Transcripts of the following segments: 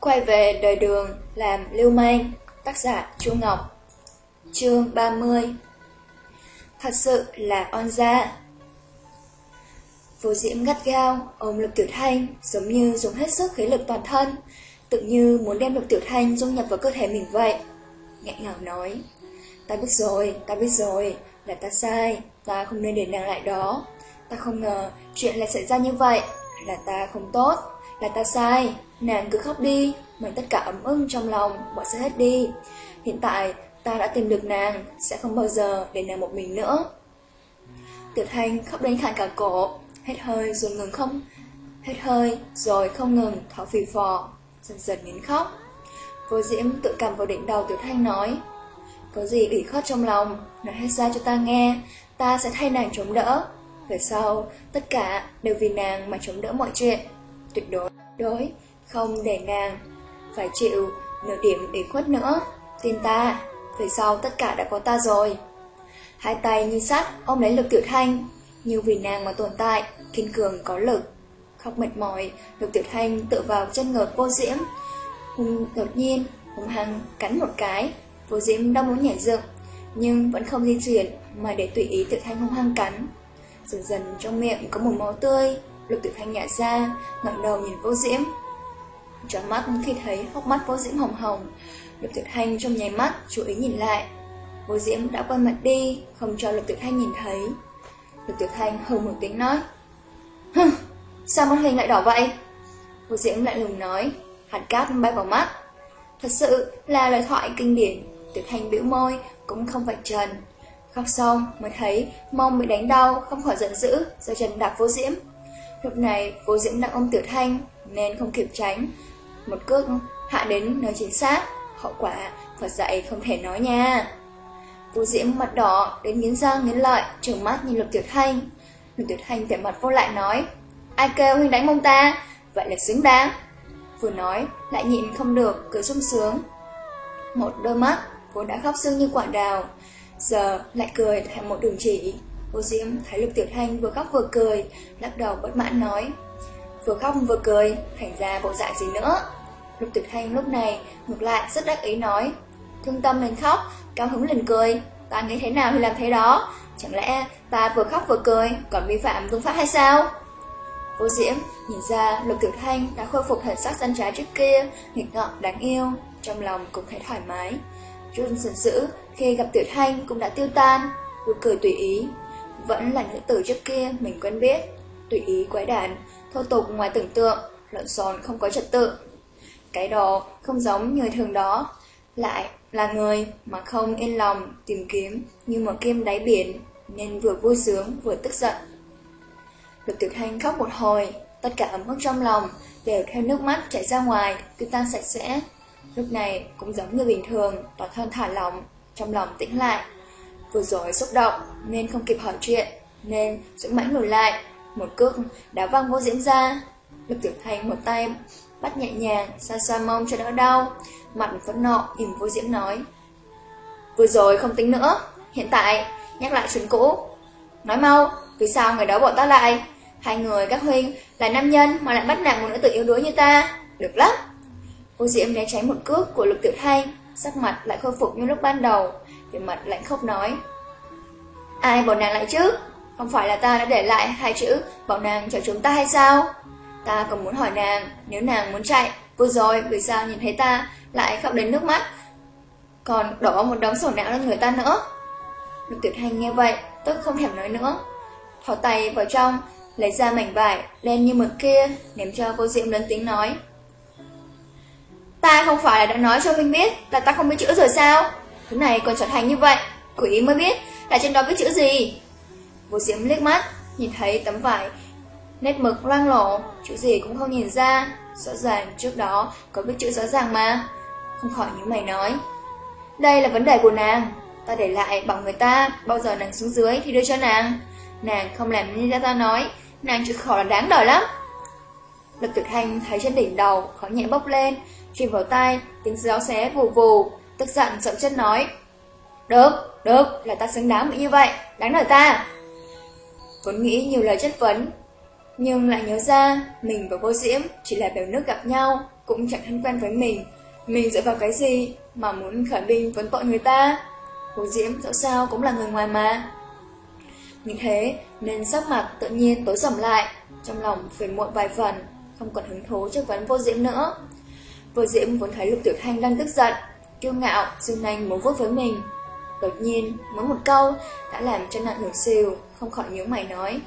Quay về đời đường làm lưu manh Tác giả Chu Ngọc. Chương 30 Thật sự là on ra Vô diễm gắt gao, ôm lực tiểu thanh giống như dùng hết sức khí lực toàn thân Tự như muốn đem lực tiểu thanh dung nhập vào cơ thể mình vậy. Ngẹn ngào nói Ta biết rồi, ta biết rồi, là ta sai, ta không nên để nàng lại đó. Ta không ngờ chuyện lại xảy ra như vậy, là ta không tốt, là ta sai Nàng cứ khóc đi, mình tất cả ấm ưng trong lòng bọn sẽ hết đi. Hiện tại, ta đã tìm được nàng, sẽ không bao giờ để nàng một mình nữa. Tiểu Thanh khóc đến khàn cả cổ, hết hơi rồi ngừng không, hết hơi rồi không ngừng thở phì phò, dần dần nín khóc. Vô Diễm tự cầm vào đỉnh đầu Tiểu Thanh nói, có gì ủy khuất trong lòng, nói hết ra cho ta nghe, ta sẽ thay nàng chống đỡ. Về sau, tất cả đều vì nàng mà chống đỡ mọi chuyện. Tuyệt đối, đối, không để nàng phải chịu nửa điểm ủy khuất nữa. Tin ta, về sau tất cả đã có ta rồi. Hai tay như sắt ôm lấy lực tiểu thanh, như vì nàng mà tồn tại, kiên cường có lực. Khóc mệt mỏi, lực tiểu thanh tự vào chân ngợt vô diễm. Hùng đột nhiên, hùng hăng cắn một cái, vô diễm đang muốn nhảy dựng, nhưng vẫn không di chuyển mà để tùy ý tiểu thanh hung hăng cắn. Dần dần trong miệng có một máu tươi, lục tiểu thanh nhả ra, ngẩng đầu nhìn vô diễm, Tròn mắt khi thấy hốc mắt vô diễm hồng hồng Lục tuyệt thanh trong nháy mắt chú ý nhìn lại. Vô diễm đã quay mặt đi Không cho lục tuyệt thanh nhìn thấy. Lục tuyệt thanh hừ một tiếng nói Hừ, sao mắt hình lại đỏ vậy? Vô diễm lại lùng nói Hạt cát bay vào mắt. Thật sự là lời thoại kinh điển. Tuyệt thanh biểu môi cũng không vạch trần. Khóc xong mới thấy mong bị đánh đau Không khỏi giận dữ do trần đạp vô diễm. Lúc này vô diễm đang ôm tiểu thanh Nên không kịp tránh một cước hạ đến nơi chính xác, hậu quả Phật dạy không thể nói nha. Vũ Diễm mặt đỏ đến nghiến răng nghiến lợi, trừng mắt nhìn Lục Tuyệt Thanh. Lục Tuyệt Thanh vẻ mặt vô lại nói, ai kêu huynh đánh mông ta, vậy là xứng đáng. Vừa nói, lại nhịn không được, cười sung sướng. Một đôi mắt, vốn đã khóc sưng như quả đào, giờ lại cười thành một đường chỉ. Vô Diễm thấy Lục Tiểu Thanh vừa khóc vừa cười, lắc đầu bất mãn nói, vừa khóc vừa cười, thành ra bộ dạng gì nữa. Lục Tuyệt Thanh lúc này ngược lại rất đắc ý nói, thương tâm lên khóc, cao hứng lên cười, ta nghĩ thế nào thì làm thế đó, chẳng lẽ ta vừa khóc vừa cười, còn vi phạm phương pháp hay sao? Vô Diễm nhìn ra Lục Tuyệt Thanh đã khôi phục thần sắc dân trái trước kia, nghịch ngợm đáng yêu, trong lòng cũng thấy thoải mái. Chút sần dữ khi gặp Tuyệt Thanh cũng đã tiêu tan, vui cười tùy ý. Vẫn là những từ trước kia mình quen biết, tùy ý quái đản, thô tục ngoài tưởng tượng, lộn xộn không có trật tự. Cái đồ không giống người thường đó, lại là người mà không yên lòng tìm kiếm như một kim đáy biển, nên vừa vui sướng vừa tức giận. Lục Tiểu Thanh khóc một hồi, tất cả ấm ức trong lòng đều theo nước mắt chảy ra ngoài, tiêu tan sạch sẽ. Lúc này cũng giống như bình thường, toàn thân thả lỏng, trong lòng tĩnh lại. Vừa rồi xúc động nên không kịp hỏi chuyện, nên dũng mãnh lùi lại, một cước đá văng vô diễn ra. Lục Tiểu Thanh một tay bắt nhẹ nhàng, xa xa mông cho đỡ đau. Mặt phẫn nộ, im vô diễm nói. Vừa rồi không tính nữa, hiện tại nhắc lại chuyện cũ. Nói mau, vì sao người đó bỏ ta lại? Hai người các huynh là nam nhân mà lại bắt nạt một nữ tử yếu đuối như ta. Được lắm. Vô diễm né tránh một cước của lục tiểu thanh, sắc mặt lại khôi phục như lúc ban đầu, về mặt lạnh khóc nói. Ai bỏ nàng lại chứ? Không phải là ta đã để lại hai chữ bảo nàng chờ chúng ta hay sao? Ta còn muốn hỏi nàng, nếu nàng muốn chạy, vừa rồi vì sao nhìn thấy ta lại khóc đến nước mắt, còn đổ một đống sổ não lên người ta nữa. Lục tuyệt hành nghe vậy, tức không thèm nói nữa. Thỏ tay vào trong, lấy ra mảnh vải, đen như mực kia, ném cho cô Diệm lớn tiếng nói. Ta không phải là đã nói cho Minh biết là ta không biết chữ rồi sao? Thứ này còn trở thành như vậy, quỷ mới biết là trên đó viết chữ gì. Vô Diễm liếc mắt, nhìn thấy tấm vải Nét mực loang lổ, chữ gì cũng không nhìn ra. Rõ ràng trước đó có viết chữ rõ ràng mà. Không khỏi những mày nói Đây là vấn đề của nàng. Ta để lại bảo người ta Bao giờ nàng xuống dưới thì đưa cho nàng. Nàng không làm như ta nói Nàng chịu khổ là đáng đời lắm. Lực tuyệt hành thấy trên đỉnh đầu Khó nhẹ bốc lên Truyền vào tay tiếng gió xé vù vù. Tức giận chậm chân nói Được, được, là ta xứng đáng bị như vậy Đáng đời ta Vốn nghĩ nhiều lời chất vấn Nhưng lại nhớ ra, mình và vô diễm chỉ là bèo nước gặp nhau, cũng chẳng thân quen với mình. Mình dựa vào cái gì mà muốn khởi binh vấn tội người ta? Vô diễm dẫu sao cũng là người ngoài mà. Như thế nên sắc mặt tự nhiên tối sầm lại, trong lòng phiền muộn vài phần, không còn hứng thú chất vấn vô diễm nữa. Vô diễm vốn thấy lục tiểu thanh đang tức giận, kiêu ngạo, dương nanh muốn vuốt với mình. Đột nhiên, mới một câu đã làm cho nạn hưởng siêu, không khỏi nhớ mày nói.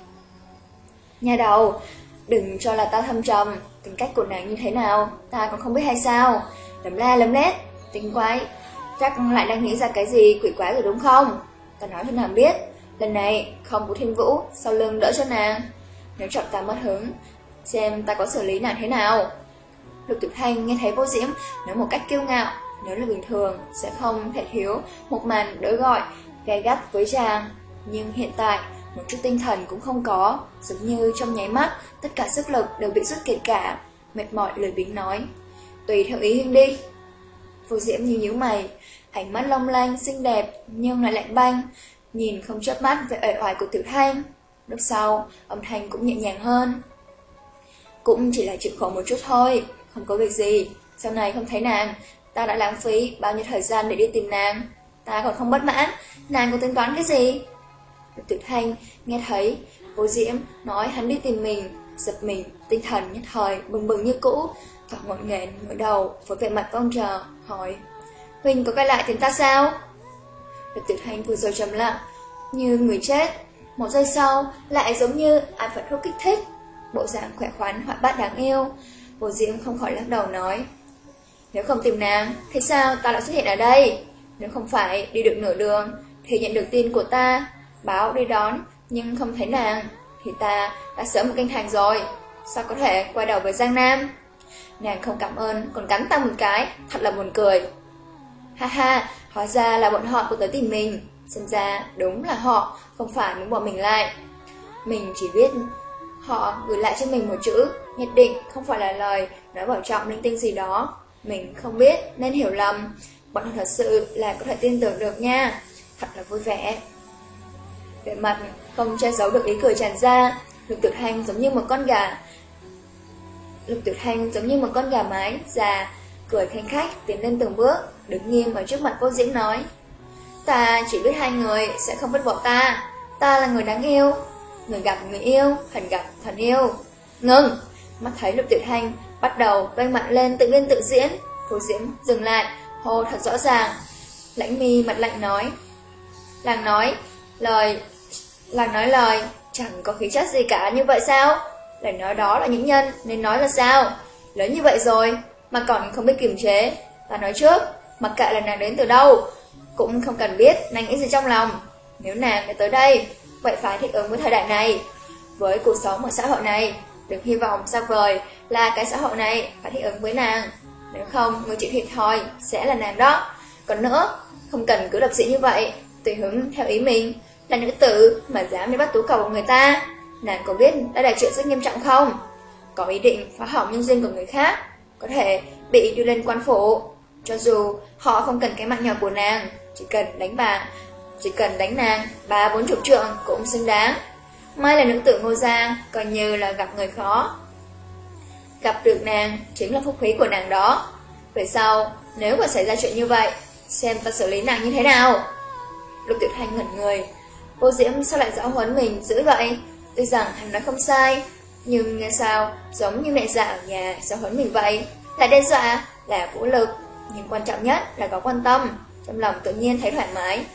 Nhà đầu, đừng cho là ta thâm trầm, tính cách của nàng như thế nào, ta còn không biết hay sao. Lấm la lấm lét, tính quái, chắc lại đang nghĩ ra cái gì quỷ quái rồi đúng không? Ta nói cho nàng biết, lần này không có thiên vũ, sau lưng đỡ cho nàng. Nếu chọn ta mất hứng, xem ta có xử lý nàng thế nào. Lục tiểu Thanh nghe thấy vô diễm nói một cách kiêu ngạo, nếu là bình thường sẽ không thể thiếu một màn đối gọi gay gắt với chàng. Nhưng hiện tại, một chút tinh thần cũng không có, giống như trong nháy mắt, tất cả sức lực đều bị rút kiệt cả, mệt mỏi lời biếng nói. Tùy theo ý huynh đi. phù diễm như nhíu mày, ánh mắt long lanh, xinh đẹp, nhưng lại lạnh banh, nhìn không chớp mắt về ẩy oải của tiểu Thanh. Lúc sau, âm thanh cũng nhẹ nhàng hơn. Cũng chỉ là chịu khổ một chút thôi, không có việc gì. Sau này không thấy nàng, ta đã lãng phí bao nhiêu thời gian để đi tìm nàng. Ta còn không bất mãn, nàng có tính toán cái gì? Lục Tử Thanh nghe thấy Vô Diễm nói hắn đi tìm mình, giật mình, tinh thần nhất thời bừng bừng như cũ, thỏ ngọn nghẹn ngửa đầu với vẻ mặt vong chờ, hỏi Huynh có quay lại tìm ta sao? Lục Tử Thanh vừa rồi trầm lặng, như người chết. Một giây sau, lại giống như ai phải thuốc kích thích. Bộ dạng khỏe khoắn, hoạt bát đáng yêu. Vô Diễm không khỏi lắc đầu nói nếu không tìm nàng, thì sao ta lại xuất hiện ở đây? Nếu không phải đi được nửa đường, thì nhận được tin của ta, báo đi đón, nhưng không thấy nàng, thì ta đã sớm một canh thành rồi. Sao có thể quay đầu với Giang Nam? Nàng không cảm ơn, còn cắn ta một cái, thật là buồn cười. Ha ha, hóa ra là bọn họ cũng tới tìm mình. Xem ra đúng là họ, không phải muốn bỏ mình lại. Mình chỉ biết họ gửi lại cho mình một chữ, nhất định không phải là lời nói bảo trọng linh tinh gì đó. Mình không biết nên hiểu lầm, bọn họ thật sự là có thể tin tưởng được nha. Thật là vui vẻ. Về mặt không che giấu được ý cười tràn ra, Lục Tuyệt Hành giống như một con gà. Lục Tuyệt Hành giống như một con gà mái già, cười khanh khách tiến lên từng bước, đứng nghiêm ở trước mặt cô diễn nói. Ta chỉ biết hai người sẽ không vứt bỏ ta, ta là người đáng yêu, người gặp người yêu, thần gặp thần yêu. Ngừng! Mắt thấy Lục Tuyệt Hành bắt đầu quay mặt lên tự biên tự diễn, thủ diễn dừng lại, hô thật rõ ràng. Lãnh mi mặt lạnh nói. Làng nói, lời Làng nói lời, chẳng có khí chất gì cả như vậy sao? Lời nói đó là những nhân, nên nói là sao? Lớn như vậy rồi, mà còn không biết kiềm chế. Ta nói trước, mặc kệ là nàng đến từ đâu, cũng không cần biết nàng nghĩ gì trong lòng. Nếu nàng đã tới đây, vậy phải thích ứng với thời đại này. Với cuộc sống ở xã hội này, đừng hy vọng xa vời là cái xã hội này phải thích ứng với nàng. Nếu không, người chịu thiệt thòi sẽ là nàng đó. Còn nữa, không cần cứ lập sĩ như vậy, tùy hứng theo ý mình. Là nữ tử mà dám đi bắt tú cầu của người ta Nàng có biết đã là chuyện rất nghiêm trọng không? Có ý định phá hỏng nhân duyên của người khác Có thể bị đưa lên quan phủ Cho dù họ không cần cái mạng nhỏ của nàng Chỉ cần đánh bà Chỉ cần đánh nàng Ba bốn chục trượng cũng xứng đáng May là nữ tử ngô gia Coi như là gặp người khó Gặp được nàng Chính là phúc khí của nàng đó Về sau nếu mà xảy ra chuyện như vậy Xem ta xử lý nàng như thế nào Lục tiểu thanh ngẩn người Cô Diễm sao lại giáo huấn mình dữ vậy? Tuy rằng hắn nói không sai, nhưng nghe sao giống như mẹ già ở nhà giáo huấn mình vậy? Là đe dọa, là vũ lực, nhưng quan trọng nhất là có quan tâm, trong lòng tự nhiên thấy thoải mái.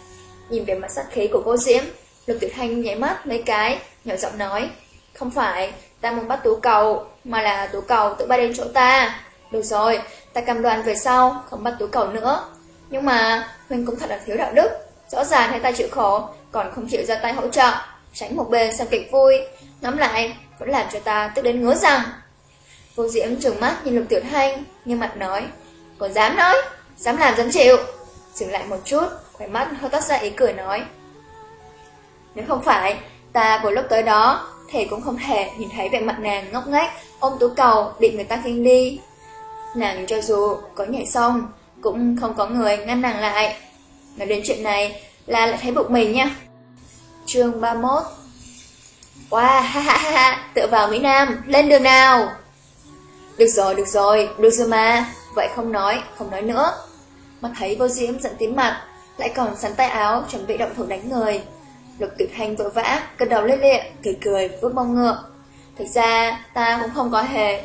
Nhìn về mặt sắc khí của cô Diễm, Lục Tiểu Thanh nháy mắt mấy cái, nhỏ giọng nói, không phải, ta muốn bắt tú cầu, mà là tú cầu tự bay đến chỗ ta. Được rồi, ta cầm đoàn về sau, không bắt tú cầu nữa. Nhưng mà, Huynh cũng thật là thiếu đạo đức, rõ ràng thấy ta chịu khổ, còn không chịu ra tay hỗ trợ, tránh một bên xem kịch vui, ngắm lại vẫn làm cho ta tức đến ngứa rằng. Vô Diễm trừng mắt nhìn Lục Tiểu Thanh, nhưng mặt nói, còn dám nói, dám làm dám chịu. Dừng lại một chút, khỏe mắt hơi toát ra ý cười nói. Nếu không phải, ta vừa lúc tới đó, thì cũng không thể nhìn thấy vẻ mặt nàng ngốc nghếch ôm tú cầu bị người ta khiêng đi. Nàng cho dù có nhảy xong, cũng không có người ngăn nàng lại. Nói đến chuyện này, là lại thấy bụng mình nha. chương 31 Wow, ha ha ha ha, tựa vào Mỹ Nam, lên đường nào. Được rồi, được rồi, được rồi mà, vậy không nói, không nói nữa. mặt thấy vô diễm giận tím mặt, lại còn sắn tay áo, chuẩn bị động thủ đánh người. Lục tuyệt hành vội vã, cất đầu lên lệ, cười cười, vuốt mông ngựa. Thực ra, ta cũng không có hề.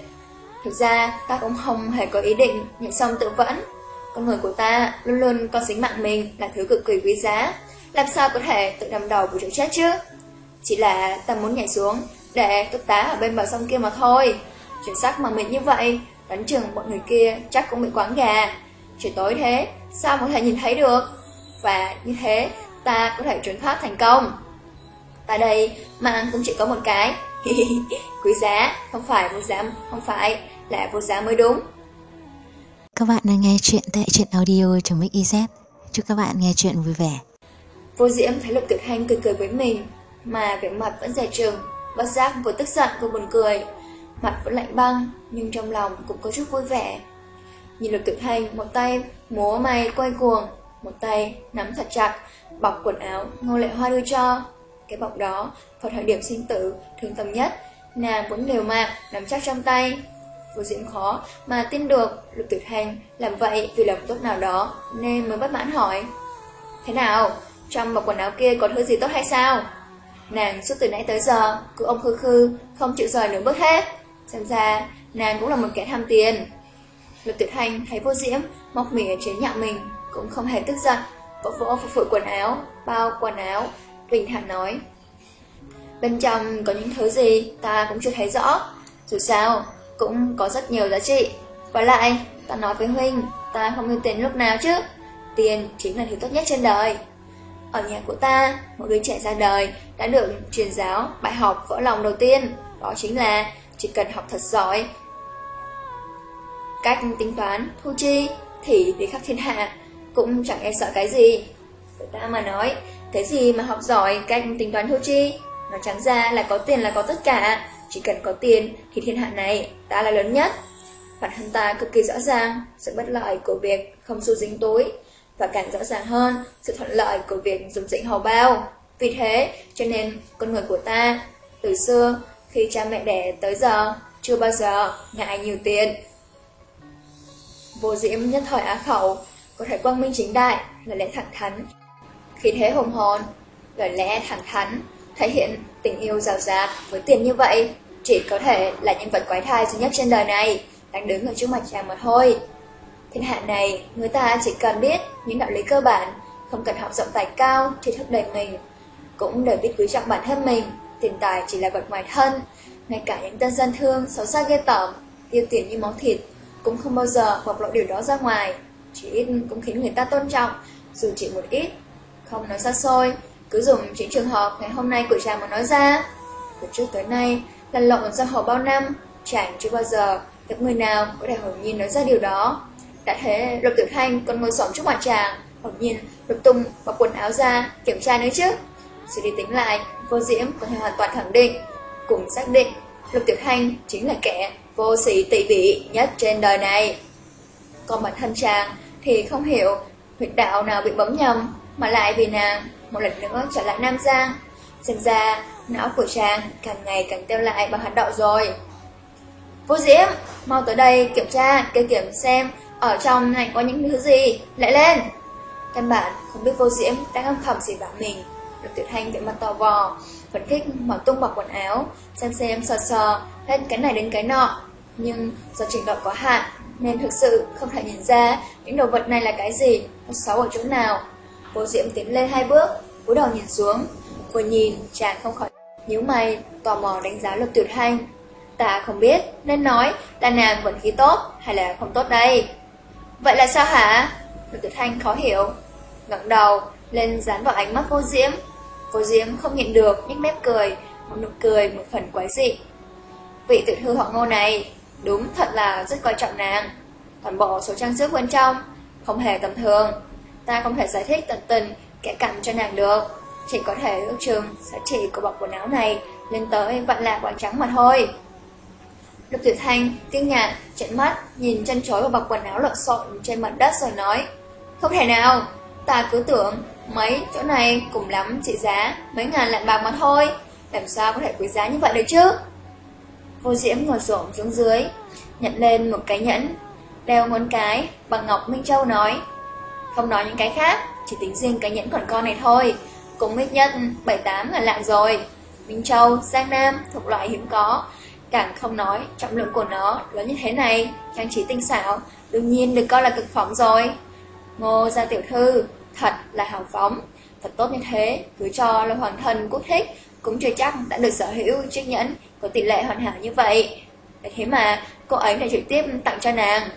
Thực ra, ta cũng không hề có ý định nhận xong tự vẫn. Con người của ta luôn luôn coi tính mạng mình là thứ cực kỳ quý giá. Làm sao có thể tự nằm đầu của chỗ chết chứ? Chỉ là ta muốn nhảy xuống để túc tá ở bên bờ sông kia mà thôi. Chuyển sắc mà mình như vậy, đánh chừng bọn người kia chắc cũng bị quán gà. Trời tối thế, sao có thể nhìn thấy được? Và như thế, ta có thể trốn thoát thành công. Tại đây, mạng cũng chỉ có một cái. Quý giá, không phải vô giá, không phải là vô giá mới đúng. Các bạn đang nghe chuyện tại truyện audio trong Mix Chúc các bạn nghe chuyện vui vẻ. Vô Diễm thấy Lục Tiểu Thanh cười cười với mình, mà vẻ mặt vẫn dè trừng, bất giác vừa tức giận vừa buồn cười. Mặt vẫn lạnh băng, nhưng trong lòng cũng có chút vui vẻ. Nhìn Lục Tiểu Thanh, một tay múa may quay cuồng, một tay nắm thật chặt, bọc quần áo Ngô Lệ Hoa đưa cho. Cái bọc đó, vào thời điểm sinh tử, thương tâm nhất, nàng vẫn liều mạng, nắm chắc trong tay. Vô Diễm khó mà tin được Lục tuyệt hành làm vậy vì lòng tốt nào đó, nên mới bất mãn hỏi. Thế nào, trong bọc quần áo kia có thứ gì tốt hay sao? Nàng suốt từ nãy tới giờ, cứ ông khư khư, không chịu rời nửa bước hết. Xem ra, nàng cũng là một kẻ tham tiền. Lục Tuyệt Hành thấy vô diễm, móc mỉa chế nhạo mình, cũng không hề tức giận, vỗ vỗ phục phụi quần áo, bao quần áo, bình thản nói. Bên trong có những thứ gì ta cũng chưa thấy rõ, dù sao cũng có rất nhiều giá trị. Và lại, ta nói với Huynh, ta không yêu tiền lúc nào chứ, tiền chính là thứ tốt nhất trên đời. Ở nhà của ta, một đứa trẻ ra đời đã được truyền giáo bài học vỡ lòng đầu tiên, đó chính là chỉ cần học thật giỏi. Cách tính toán, thu chi thì đi khắp thiên hạ cũng chẳng e sợ cái gì. Với ta mà nói, cái gì mà học giỏi cách tính toán thu chi, nó trắng ra là có tiền là có tất cả, chỉ cần có tiền thì thiên hạ này ta là lớn nhất. Bản thân ta cực kỳ rõ ràng sự bất lợi của việc không xu dính túi và càng rõ ràng hơn sự thuận lợi của việc dùng dĩnh hầu bao. Vì thế, cho nên con người của ta, từ xưa, khi cha mẹ đẻ tới giờ, chưa bao giờ ngại nhiều tiền. Vô diễm nhất thời á khẩu, có thể quang minh chính đại, lời lẽ thẳng thắn. Khi thế hùng hồn, lời lẽ thẳng thắn, thể hiện tình yêu rào rạt với tiền như vậy, chỉ có thể là nhân vật quái thai duy nhất trên đời này, đang đứng ở trước mặt chàng mà thôi. Thiên hạ này, người ta chỉ cần biết những đạo lý cơ bản, không cần học rộng tài cao, tri thức đầy mình, cũng đều biết quý trọng bản thân mình, tiền tài chỉ là vật ngoài thân. Ngay cả những tên dân thương, xấu xa ghê tởm, tiêu tiền như máu thịt, cũng không bao giờ bộc lộ điều đó ra ngoài. Chỉ ít cũng khiến người ta tôn trọng, dù chỉ một ít. Không nói xa xôi, cứ dùng chính trường hợp ngày hôm nay của chàng mà nói ra. Từ trước tới nay, lần lộn ra hồ bao năm, chàng chưa bao giờ gặp người nào có thể hồn nhiên nói ra điều đó. Đã thế, Lục Tiểu Thanh còn ngồi xổm trước mặt chàng, hồn nhiên Lục Tung mặc quần áo ra, kiểm tra nữa chứ. Sự đi tính lại, vô diễm có thể hoàn toàn khẳng định, cùng xác định, Lục Tiểu Thanh chính là kẻ vô sĩ tị bỉ nhất trên đời này. Còn bản thân chàng thì không hiểu huyệt đạo nào bị bấm nhầm, mà lại vì nàng một lần nữa trở lại Nam Giang. Xem ra, não của chàng càng ngày càng teo lại bằng hạt đậu rồi. Vô Diễm, mau tới đây kiểm tra, kê kiểm xem ở trong này có những thứ gì, lại lên. Căn bản không biết vô diễm đang âm thầm gì bảo mình. Lục tuyệt thanh bị mặt to vò, phấn khích mở tung bọc quần áo, xem xem sờ sờ, hết cái này đến cái nọ. Nhưng do trình độ có hạn, nên thực sự không thể nhìn ra những đồ vật này là cái gì, nó xấu ở chỗ nào. Vô diễm tiến lên hai bước, cúi đầu nhìn xuống. Vừa nhìn, chàng không khỏi nhíu mày, tò mò đánh giá lục tuyệt thanh. Ta không biết, nên nói là nàng vận khí tốt hay là không tốt đây. Vậy là sao hả? Lục Tuyệt Thanh khó hiểu. ngẩng đầu, lên dán vào ánh mắt vô diễm. Vô diễm không nhịn được, nhếch mép cười, một nụ cười một phần quái dị. Vị tự hư họ ngô này, đúng thật là rất coi trọng nàng. Toàn bộ số trang sức bên trong, không hề tầm thường. Ta không thể giải thích tận tình, kẻ cặn cho nàng được. Chỉ có thể ước chừng giá trị của bọc quần áo này lên tới vạn lạc quảng trắng mà thôi. Lục tuyệt Thanh kinh ngạc, trợn mắt, nhìn chân chối và bọc quần áo lộn xộn trên mặt đất rồi nói Không thể nào, ta cứ tưởng mấy chỗ này cùng lắm trị giá mấy ngàn lạng bạc mà thôi làm sao có thể quý giá như vậy được chứ? Vô Diễm ngồi xổm xuống dưới, nhận lên một cái nhẫn, đeo ngón cái bằng ngọc Minh Châu nói. Không nói những cái khác, chỉ tính riêng cái nhẫn còn con này thôi, cũng ít nhất 7-8 lạng rồi. Minh Châu, Giang Nam, thuộc loại hiếm có, càng không nói trọng lượng của nó lớn như thế này, trang trí tinh xảo, đương nhiên được coi là cực phẩm rồi. Ngô gia tiểu thư, thật là hào phóng, thật tốt như thế, cứ cho là hoàng thần quốc thích, cũng chưa chắc đã được sở hữu chiếc nhẫn có tỷ lệ hoàn hảo như vậy. Thế mà cô ấy lại trực tiếp tặng cho nàng.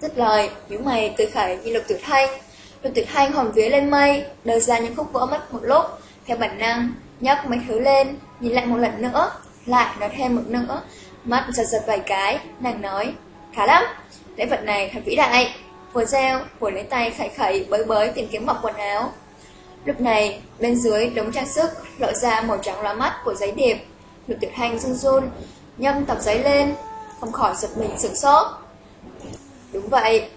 Dứt lời, những mày cười khởi như lục tử thanh. Lục tử thanh hồn vía lên mây, đờ ra những khúc vỡ mất một lúc, theo bản năng, nhấc mấy thứ lên, nhìn lại một lần nữa, lại nói thêm một nữa, mắt giật giật vài cái, nàng nói, khá lắm, lễ vật này thật vĩ đại. Vừa gieo vừa lấy tay khải khẩy bới bới tìm kiếm bọc quần áo. Lúc này, bên dưới đống trang sức lộ ra màu trắng loa mắt của giấy điệp. Lục tiểu hành run run, nhâm tập giấy lên, không khỏi giật mình sửng sốt. Đúng vậy,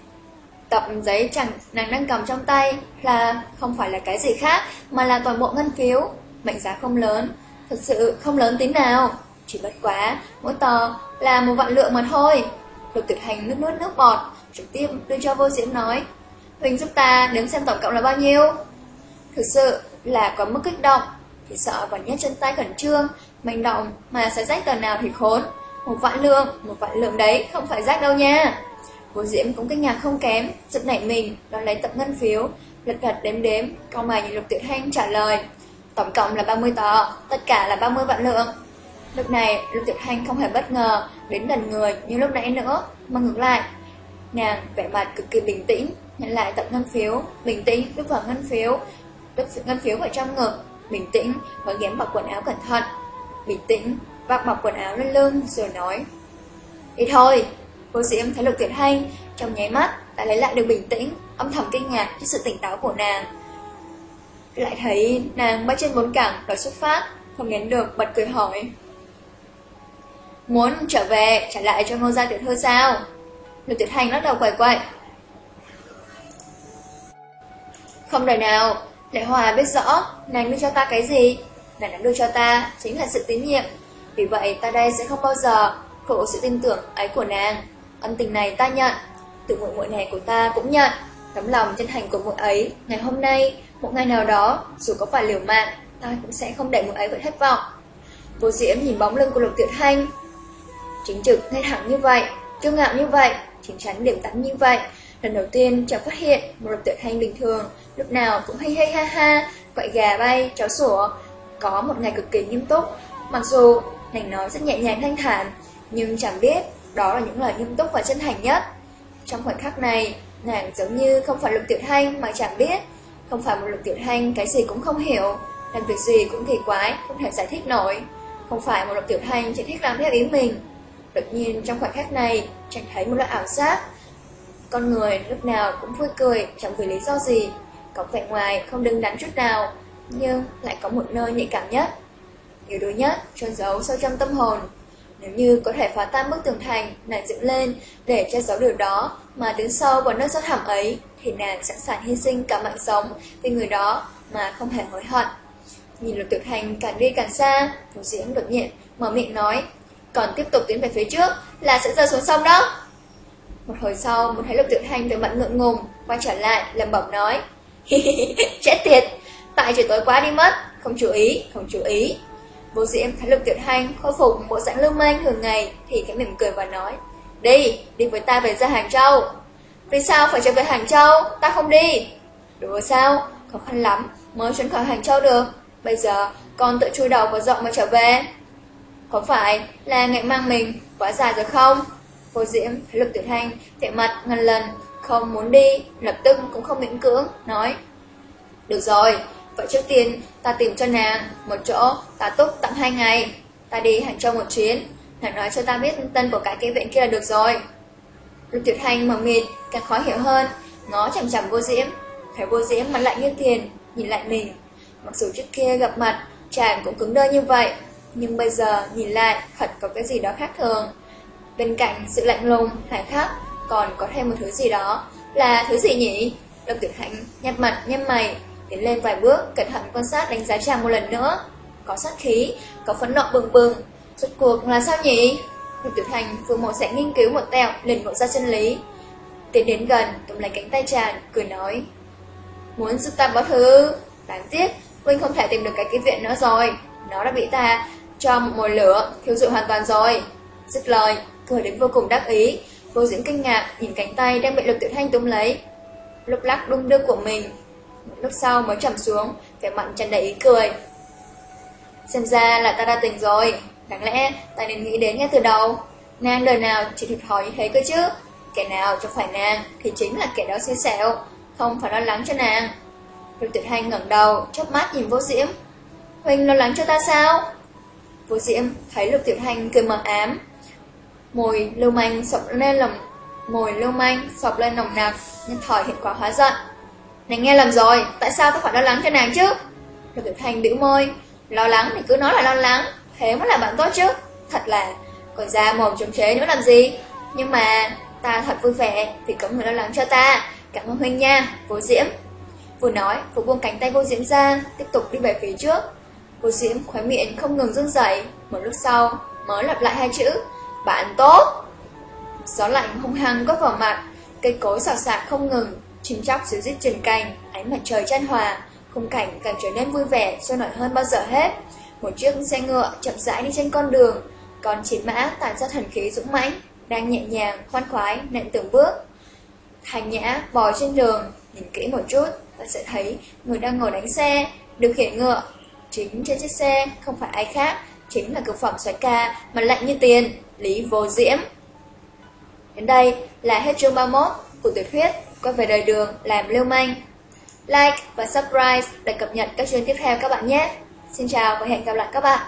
tập giấy chẳng nàng đang cầm trong tay là không phải là cái gì khác mà là toàn bộ ngân phiếu, mệnh giá không lớn, thực sự không lớn tí nào, chỉ bất quá, mỗi tờ là một vạn lượng mà thôi. Lục tuyệt hành nước nuốt nước bọt, trực tiếp đưa cho vô diễm nói, Huỳnh giúp ta đếm xem tổng cộng là bao nhiêu. Thực sự là có mức kích động, thì sợ còn nhét chân tay khẩn trương, manh động mà sẽ rách tờ nào thì khốn. Một vạn lượng, một vạn lượng đấy không phải rách đâu nha. Cô Diễm cũng kinh ngạc không kém, giật nảy mình, đón lấy tập ngân phiếu, lật gật đếm đếm, câu mày nhìn Lục Tuyệt Thanh trả lời. Tổng cộng là 30 tờ, tất cả là 30 vạn lượng. Lúc này, Lục Tuyệt Thanh không hề bất ngờ đến gần người như lúc nãy nữa, mà ngược lại. Nàng vẻ mặt cực kỳ bình tĩnh, nhận lại tập ngân phiếu, bình tĩnh bước vào ngân phiếu, đứt ngân phiếu vào trong ngực, bình tĩnh và ghém bọc quần áo cẩn thận. Bình tĩnh, vác bọc quần áo lên lưng rồi nói. Đi thôi, Vô diễm thấy lục tuyệt hay trong nháy mắt đã lấy lại được bình tĩnh, âm thầm kinh ngạc trước sự tỉnh táo của nàng. Lại thấy nàng bắt trên bốn cẳng đòi xuất phát, không nhấn được bật cười hỏi. Muốn trở về, trả lại cho ngô gia tiểu thư sao? Lục tuyệt hành lắc đầu quẩy quậy. Không đời nào, đại Hòa biết rõ nàng đưa cho ta cái gì. Nàng đã đưa cho ta chính là sự tín nhiệm. Vì vậy ta đây sẽ không bao giờ phụ sự tin tưởng ấy của nàng. Ân tình này ta nhận, tự muội muội này của ta cũng nhận. Tấm lòng chân thành của muội ấy, ngày hôm nay, một ngày nào đó, dù có phải liều mạng, ta cũng sẽ không để muội ấy phải thất vọng. Vô Diễm nhìn bóng lưng của Lục Tuyệt thanh chính trực ngay thẳng như vậy, kiêu ngạo như vậy, chính chắn điểm tắn như vậy. Lần đầu tiên chàng phát hiện một Lục Tuyệt Hành bình thường, lúc nào cũng hay hay ha ha, quậy gà bay, chó sủa, có một ngày cực kỳ nghiêm túc. Mặc dù nàng nói rất nhẹ nhàng thanh thản, nhưng chẳng biết đó là những lời nghiêm túc và chân thành nhất. Trong khoảnh khắc này, nàng giống như không phải lục tiểu thanh mà chẳng biết. Không phải một lục tiểu thanh cái gì cũng không hiểu, làm việc gì cũng kỳ quái, không thể giải thích nổi. Không phải một lục tiểu thanh chỉ thích làm theo ý mình. Đột nhiên trong khoảnh khắc này, chẳng thấy một loại ảo giác. Con người lúc nào cũng vui cười, chẳng vì lý do gì. Có vẻ ngoài không đứng đắn chút nào, nhưng lại có một nơi nhạy cảm nhất. Yếu đuối nhất, trôn giấu sâu trong tâm hồn. Nếu như có thể phá tan bức tường thành, nàng dựng lên để che giấu điều đó mà đứng sâu vào nơi sâu thẳm ấy, thì nàng sẵn sàng hy sinh cả mạng sống vì người đó mà không hề hối hận. Nhìn lục tiểu thành càng đi càng xa, Phú diễn đột nhiên mở miệng nói, còn tiếp tục tiến về phía trước là sẽ rơi xuống sông đó. Một hồi sau, một thấy lục tiểu thanh từ mặt ngượng ngùng, quay trở lại, lầm bẩm nói, chết tiệt, tại trời tối quá đi mất, không chú ý, không chú ý. Vô diễm thấy lục tiểu thanh khôi phục bộ dạng lưu manh thường ngày thì cái mỉm cười và nói Đi, đi với ta về ra Hàng Châu. Vì sao phải trở về Hàng Châu, ta không đi. Đúng rồi sao, khó khăn lắm mới chuẩn khỏi Hàng Châu được. Bây giờ con tự chui đầu vào rộng mà trở về. Có phải là ngại mang mình quá dài rồi không? Vô diễm lục tiểu thanh vẻ mặt ngần lần không muốn đi lập tức cũng không miễn cưỡng nói được rồi Vậy trước tiên, ta tìm cho nàng một chỗ ta túc tặng hai ngày. Ta đi Hàng Châu một chuyến, nàng nói cho ta biết tên của cái kế viện kia là được rồi. Lục Tiểu Thanh mở mịt, càng khó hiểu hơn, ngó chằm chằm vô diễm. Thấy vô diễm mặt lạnh như thiền, nhìn lại mình. Mặc dù trước kia gặp mặt, chàng cũng cứng đơ như vậy, nhưng bây giờ nhìn lại thật có cái gì đó khác thường. Bên cạnh sự lạnh lùng, hài khắc, còn có thêm một thứ gì đó. Là thứ gì nhỉ? Độc tử hạnh nhặt mặt, nhâm mày, tiến lên vài bước, cẩn thận quan sát đánh giá chàng một lần nữa. có sát khí, có phẫn nộ bừng bừng. Rốt cuộc là sao nhỉ? Lục Tiểu Thành vừa một sẽ nghiên cứu một tẹo liền ngộ ra chân lý. Tiến đến gần, túm lấy cánh tay chàng, cười nói. Muốn giúp ta báo thứ, đáng tiếc, Huynh không thể tìm được cái ký viện nữa rồi. Nó đã bị ta cho một mồi lửa, thiêu dụi hoàn toàn rồi. Dứt lời, cười đến vô cùng đắc ý. Vô diễn kinh ngạc, nhìn cánh tay đang bị Lục Tiểu Thanh túm lấy. Lúc lắc đung đưa của mình. Một lúc sau mới trầm xuống, vẻ mặn tràn đầy ý cười. Xem ra là ta đã tỉnh rồi. Đáng lẽ ta nên nghĩ đến ngay từ đầu. Nàng đời nào chỉ thịt hỏi như thế cơ chứ. Kẻ nào cho phải nàng thì chính là kẻ đó xui xẻo, không phải lo lắng cho nàng. Lục Tuyệt thanh ngẩng đầu, chớp mắt nhìn Vô Diễm. Huynh lo lắng cho ta sao? Vô Diễm thấy Lục Tuyệt thanh cười mờ ám. Mùi lưu manh sọc lên lòng mùi lưu manh sọc lên nồng nặc, nhân thỏi hiện quả hóa giận. này nghe lầm rồi, tại sao ta phải lo lắng cho nàng chứ? Lục Tiểu Thanh biểu môi, lo lắng thì cứ nói là lo lắng, thế mới là bạn tốt chứ. Thật là, còn ra mồm chống chế nữa làm gì? Nhưng mà ta thật vui vẻ vì có người lo lắng cho ta. Cảm ơn huynh nha, Vô Diễm. Vừa nói, vừa buông cánh tay vô diễm ra, tiếp tục đi về phía trước. Vô diễm khóe miệng không ngừng run rẩy một lúc sau mới lặp lại hai chữ, bạn tốt. Gió lạnh hung hăng quất vào mặt, cây cối xào xạc không ngừng, chim chóc xíu rít trên cành, ánh mặt trời chan hòa, khung cảnh càng trở nên vui vẻ, sôi nổi hơn bao giờ hết. Một chiếc xe ngựa chậm rãi đi trên con đường, còn chiến mã tàn ra thần khí dũng mãnh, đang nhẹ nhàng, khoan khoái, nện từng bước. Thành nhã bò trên đường, nhìn kỹ một chút, ta sẽ thấy người đang ngồi đánh xe, điều khiển ngựa. Chính trên chiếc xe không phải ai khác, chính là cực phẩm xoái ca mà lạnh như tiền, Lý Vô Diễm. Đến đây là hết chương 31 của tiểu thuyết Quay về đời đường làm lưu manh. Like và subscribe để cập nhật các chương tiếp theo các bạn nhé. Xin chào và hẹn gặp lại các bạn.